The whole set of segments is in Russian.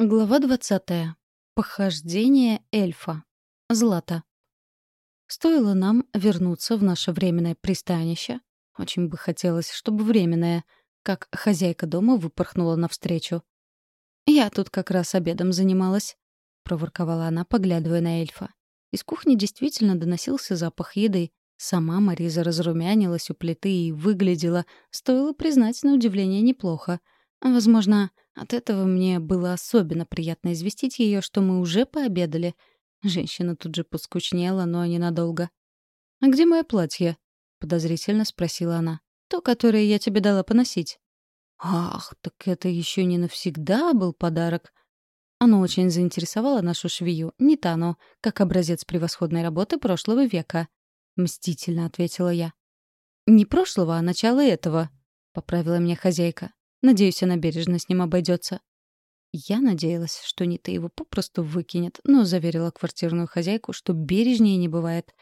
Глава 20. Похождение эльфа. Злата. Стоило нам вернуться в наше временное пристанище. Очень бы хотелось, чтобы временное, как хозяйка дома выпорхнула навстречу. «Я тут как раз обедом занималась», — проворковала она, поглядывая на эльфа. Из кухни действительно доносился запах еды. Сама Мариза разрумянилась у плиты и выглядела, стоило признать, на удивление неплохо. Возможно, от этого мне было особенно приятно известить ее, что мы уже пообедали. Женщина тут же поскучнела, но ненадолго. «А где мое платье?» — подозрительно спросила она. «То, которое я тебе дала поносить». «Ах, так это еще не навсегда был подарок». Оно очень заинтересовало нашу швею, не Тану, как образец превосходной работы прошлого века. Мстительно ответила я. «Не прошлого, а начала этого», — поправила меня хозяйка. Надеюсь, она бережно с ним обойдется. Я надеялась, что Нита его попросту выкинет, но заверила квартирную хозяйку, что бережнее не бывает.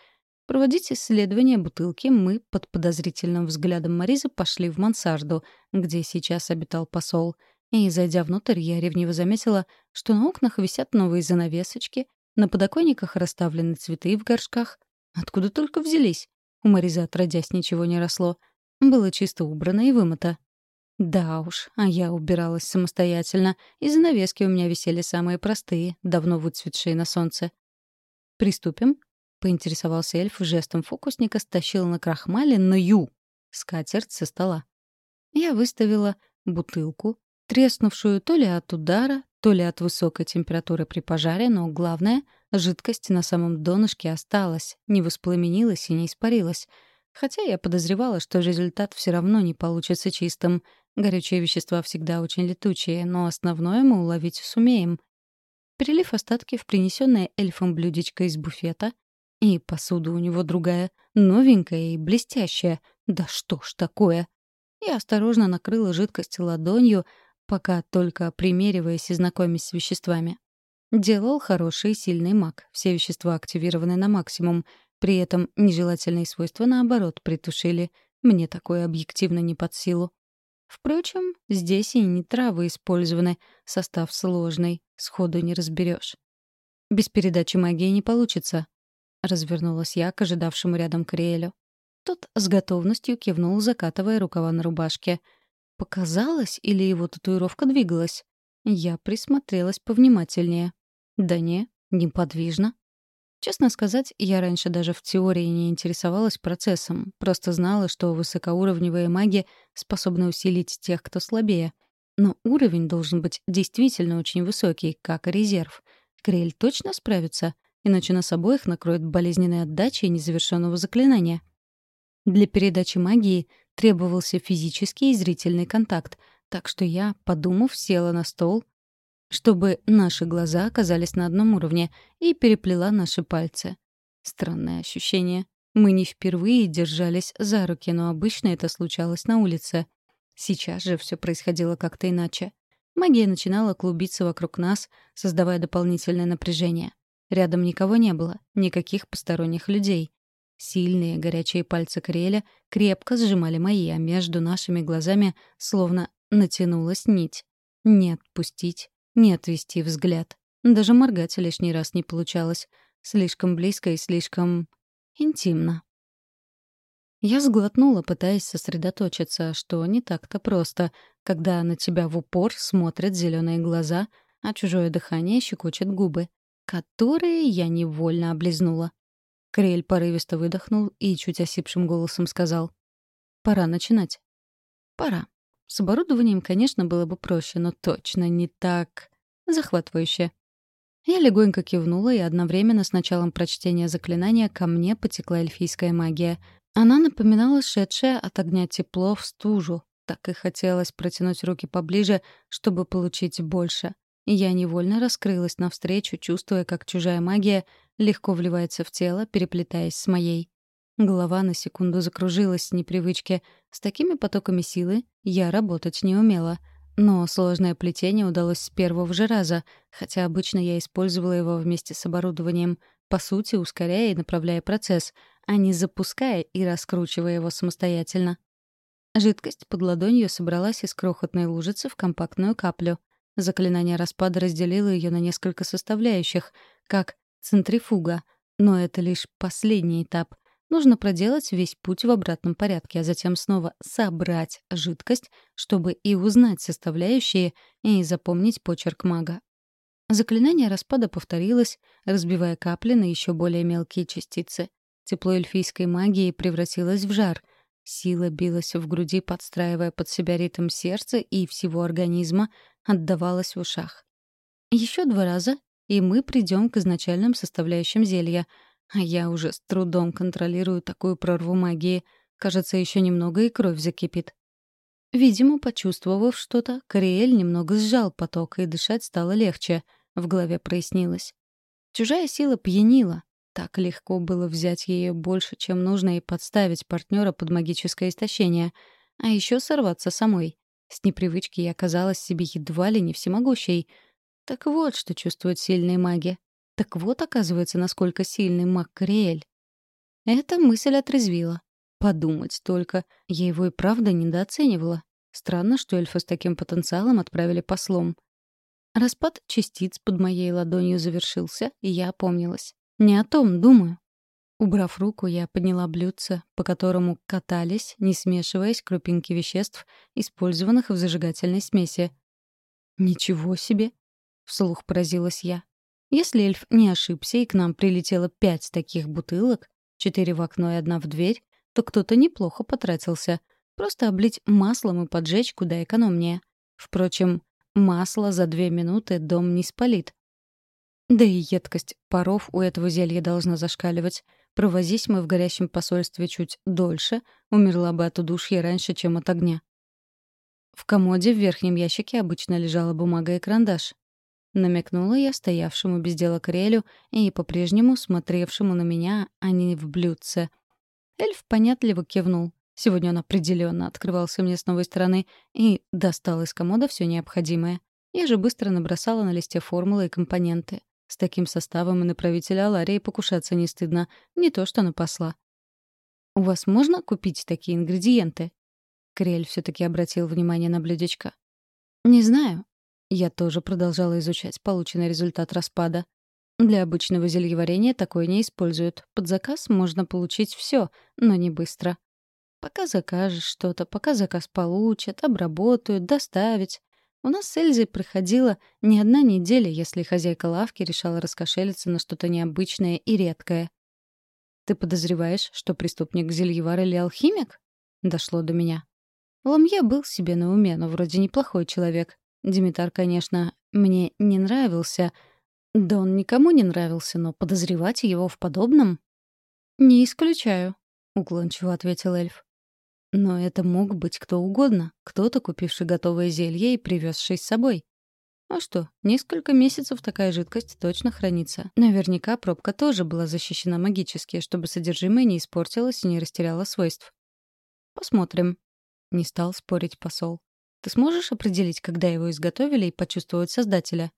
Проводить исследование бутылки мы под подозрительным взглядом Маризы пошли в мансарду, где сейчас обитал посол. И, зайдя внутрь, я ревниво заметила, что на окнах висят новые занавесочки, на подоконниках расставлены цветы в горшках. Откуда только взялись? У Маризы отродясь ничего не росло. Было чисто убрано и вымыто. Да уж, а я убиралась самостоятельно, и занавески у меня висели самые простые, давно выцветшие на солнце. «Приступим?» — поинтересовался эльф, жестом фокусника стащил на крахмале на ю скатерть со стола. Я выставила бутылку, треснувшую то ли от удара, то ли от высокой температуры при пожаре, но главное — жидкость на самом донышке осталась, не воспламенилась и не испарилась. Хотя я подозревала, что результат все равно не получится чистым. Горючие вещества всегда очень летучие, но основное мы уловить сумеем. Перелив остатки в принесенное эльфом блюдечко из буфета, и посуда у него другая, новенькая и блестящая. Да что ж такое? Я осторожно накрыла жидкость ладонью, пока только примериваясь и знакомясь с веществами. Делал хороший и сильный маг, все вещества активированы на максимум, при этом нежелательные свойства, наоборот, притушили. Мне такое объективно не под силу. Впрочем, здесь и не травы использованы, состав сложный, сходу не разберешь. «Без передачи магии не получится», — развернулась я к ожидавшему рядом Криэлю. Тот с готовностью кивнул, закатывая рукава на рубашке. Показалось, или его татуировка двигалась? Я присмотрелась повнимательнее. Да не, неподвижно. Честно сказать, я раньше даже в теории не интересовалась процессом, просто знала, что высокоуровневые маги способны усилить тех, кто слабее. Но уровень должен быть действительно очень высокий, как и резерв. Крель точно справится, иначе нас обоих накроет болезненной отдачей незавершенного заклинания. Для передачи магии требовался физический и зрительный контакт, так что я, подумав, села на стол, чтобы наши глаза оказались на одном уровне, и переплела наши пальцы. Странное ощущение. Мы не впервые держались за руки, но обычно это случалось на улице. Сейчас же все происходило как-то иначе. Магия начинала клубиться вокруг нас, создавая дополнительное напряжение. Рядом никого не было, никаких посторонних людей. Сильные горячие пальцы Креля крепко сжимали мои, а между нашими глазами словно натянулась нить. Не отпустить, не отвести взгляд. Даже моргать лишний раз не получалось. Слишком близко и слишком... интимно. Я сглотнула, пытаясь сосредоточиться, что не так-то просто, когда на тебя в упор смотрят зеленые глаза, а чужое дыхание щекочет губы, которые я невольно облизнула. Крель порывисто выдохнул и чуть осипшим голосом сказал. «Пора начинать». «Пора». С оборудованием, конечно, было бы проще, но точно не так захватывающе. Я легонько кивнула, и одновременно с началом прочтения заклинания ко мне потекла эльфийская магия. Она напоминала шедшее от огня тепло в стужу. Так и хотелось протянуть руки поближе, чтобы получить больше. Я невольно раскрылась навстречу, чувствуя, как чужая магия легко вливается в тело, переплетаясь с моей. Голова на секунду закружилась с непривычки. С такими потоками силы я работать не умела. Но сложное плетение удалось с первого же раза, хотя обычно я использовала его вместе с оборудованием, по сути, ускоряя и направляя процесс, а не запуская и раскручивая его самостоятельно. Жидкость под ладонью собралась из крохотной лужицы в компактную каплю. Заклинание распада разделило ее на несколько составляющих, как центрифуга, но это лишь последний этап. Нужно проделать весь путь в обратном порядке, а затем снова собрать жидкость, чтобы и узнать составляющие, и запомнить почерк мага. Заклинание распада повторилось, разбивая капли на еще более мелкие частицы. Тепло эльфийской магии превратилось в жар. Сила билась в груди, подстраивая под себя ритм сердца и всего организма, отдавалась в ушах. Еще два раза, и мы придем к изначальным составляющим зелья. А я уже с трудом контролирую такую прорву магии. Кажется, еще немного и кровь закипит. Видимо, почувствовав что-то, Кориэль немного сжал поток, и дышать стало легче. В голове прояснилось. Чужая сила пьянила, так легко было взять ее больше, чем нужно, и подставить партнера под магическое истощение. А еще сорваться самой. С непривычки я оказалась себе едва ли не всемогущей. Так вот, что чувствуют сильные маги. Так вот, оказывается, насколько сильный маг Кориэль. Эта мысль отрезвила. Подумать только, я его и правда недооценивала. Странно, что эльфа с таким потенциалом отправили послом. Распад частиц под моей ладонью завершился, и я опомнилась. Не о том думаю. Убрав руку, я подняла блюдце, по которому катались, не смешиваясь, крупинки веществ, использованных в зажигательной смеси. «Ничего себе!» — вслух поразилась я. Если эльф не ошибся, и к нам прилетело пять таких бутылок, четыре в окно и одна в дверь, то кто-то неплохо потратился. Просто облить маслом и поджечь куда экономнее. Впрочем, масло за две минуты дом не спалит. Да и едкость паров у этого зелья должна зашкаливать. Провозись мы в горящем посольстве чуть дольше, умерла бы от удушья раньше, чем от огня. В комоде в верхнем ящике обычно лежала бумага и карандаш. Намекнула я стоявшему без дела Крелю и по-прежнему смотревшему на меня, а не в блюдце. Эльф понятливо кивнул. Сегодня он определенно открывался мне с новой стороны и достал из комода все необходимое. Я же быстро набросала на листе формулы и компоненты. С таким составом и на правителя Аларии покушаться не стыдно, не то что на посла. «У вас можно купить такие ингредиенты?» Крель все таки обратил внимание на блюдечко. «Не знаю». Я тоже продолжала изучать полученный результат распада. Для обычного зельеварения такое не используют. Под заказ можно получить все, но не быстро. Пока закажешь что-то, пока заказ получат, обработают, доставить. У нас с Эльзой проходила не одна неделя, если хозяйка лавки решала раскошелиться на что-то необычное и редкое. «Ты подозреваешь, что преступник зельевар или алхимик?» Дошло до меня. Ламье был себе на уме, но вроде неплохой человек. Димитар, конечно, мне не нравился. Да он никому не нравился, но подозревать его в подобном... «Не исключаю», — уклончиво ответил эльф. Но это мог быть кто угодно, кто-то, купивший готовое зелье и привезший с собой. А что, несколько месяцев такая жидкость точно хранится. Наверняка пробка тоже была защищена магически, чтобы содержимое не испортилось и не растеряло свойств. Посмотрим. Не стал спорить посол. Ты сможешь определить, когда его изготовили и почувствовать создателя?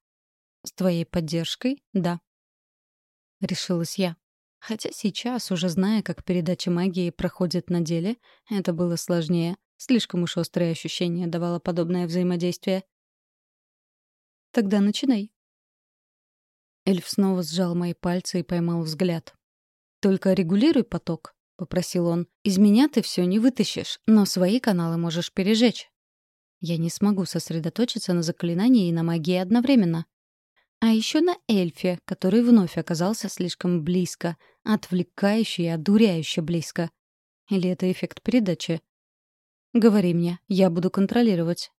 С твоей поддержкой — да. Решилась я. Хотя сейчас, уже зная, как передача магии проходит на деле, это было сложнее. Слишком уж острые ощущения давало подобное взаимодействие. «Тогда начинай». Эльф снова сжал мои пальцы и поймал взгляд. «Только регулируй поток», — попросил он. «Из меня ты все не вытащишь, но свои каналы можешь пережечь». Я не смогу сосредоточиться на заклинании и на магии одновременно. А еще на эльфе, который вновь оказался слишком близко, отвлекающе и одуряюще близко. Или это эффект передачи? «Говори мне, я буду контролировать».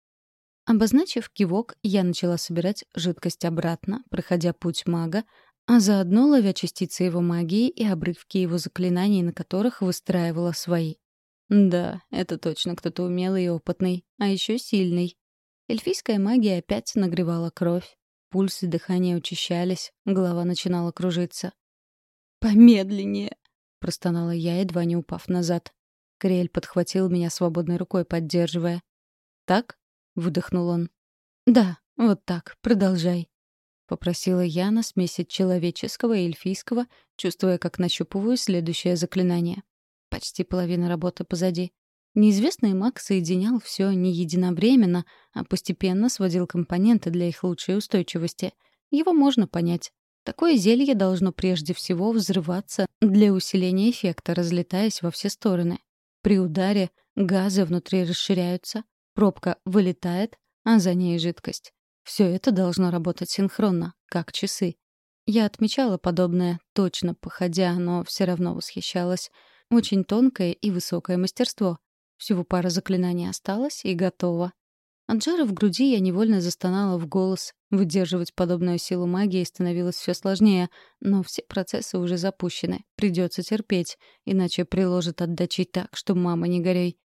Обозначив кивок, я начала собирать жидкость обратно, проходя путь мага, а заодно ловя частицы его магии и обрывки его заклинаний, на которых выстраивала свои. Да, это точно кто-то умелый и опытный, а еще сильный. Эльфийская магия опять нагревала кровь, Пульс и дыхание учащались, голова начинала кружиться. «Помедленнее!» — простонала я, едва не упав назад. Криэль подхватил меня свободной рукой, поддерживая. «Так?» — выдохнул он. «Да, вот так, продолжай», — попросила я на смеси человеческого и эльфийского, чувствуя, как нащупываю следующее заклинание. Почти половина работы позади. Неизвестный маг соединял все не единовременно, а постепенно сводил компоненты для их лучшей устойчивости. Его можно понять. Такое зелье должно прежде всего взрываться для усиления эффекта, разлетаясь во все стороны. При ударе газы внутри расширяются, пробка вылетает, а за ней жидкость. Все это должно работать синхронно, как часы. Я отмечала подобное, точно походя, но все равно восхищалась. Очень тонкое и высокое мастерство. Всего пара заклинаний осталось, и готово. От жара в груди я невольно застонала в голос. Выдерживать подобную силу магии становилось все сложнее, но все процессы уже запущены. Придется терпеть, иначе приложит отдачи так, что мама не горей.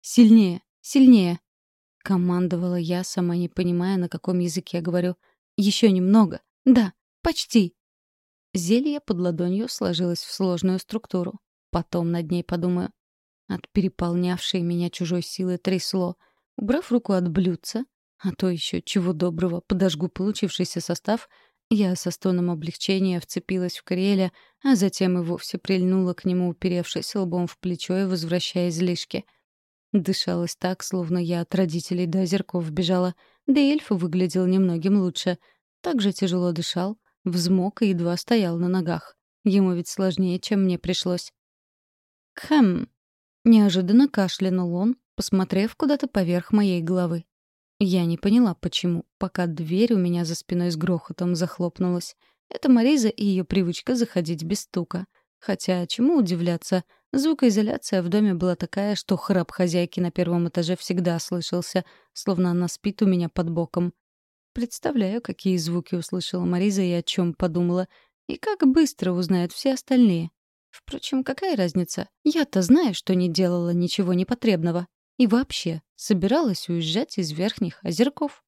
«Сильнее! Сильнее!» — командовала я, сама не понимая, на каком языке говорю. «Еще немного! Да, почти!» Зелье под ладонью сложилось в сложную структуру. Потом над ней подумаю. От переполнявшей меня чужой силы трясло. Убрав руку от блюдца, а то еще чего доброго, подожгу получившийся состав, я со стоном облегчения вцепилась в Кориэля, а затем и вовсе прильнула к нему, уперевшись лбом в плечо и возвращая излишки. Дышалось так, словно я от родителей до озерков бежала, да и эльф выглядел немногим лучше. Так же тяжело дышал, взмок и едва стоял на ногах. Ему ведь сложнее, чем мне пришлось. «Хм!» — неожиданно кашлянул он, посмотрев куда-то поверх моей головы. Я не поняла, почему, пока дверь у меня за спиной с грохотом захлопнулась. Это Мариза и ее привычка заходить без стука. Хотя, чему удивляться, звукоизоляция в доме была такая, что храп хозяйки на первом этаже всегда слышался, словно она спит у меня под боком. Представляю, какие звуки услышала Мариза и о чем подумала, и как быстро узнают все остальные. Впрочем, какая разница? Я-то знаю, что не делала ничего непотребного. И вообще, собиралась уезжать из Верхних Озерков.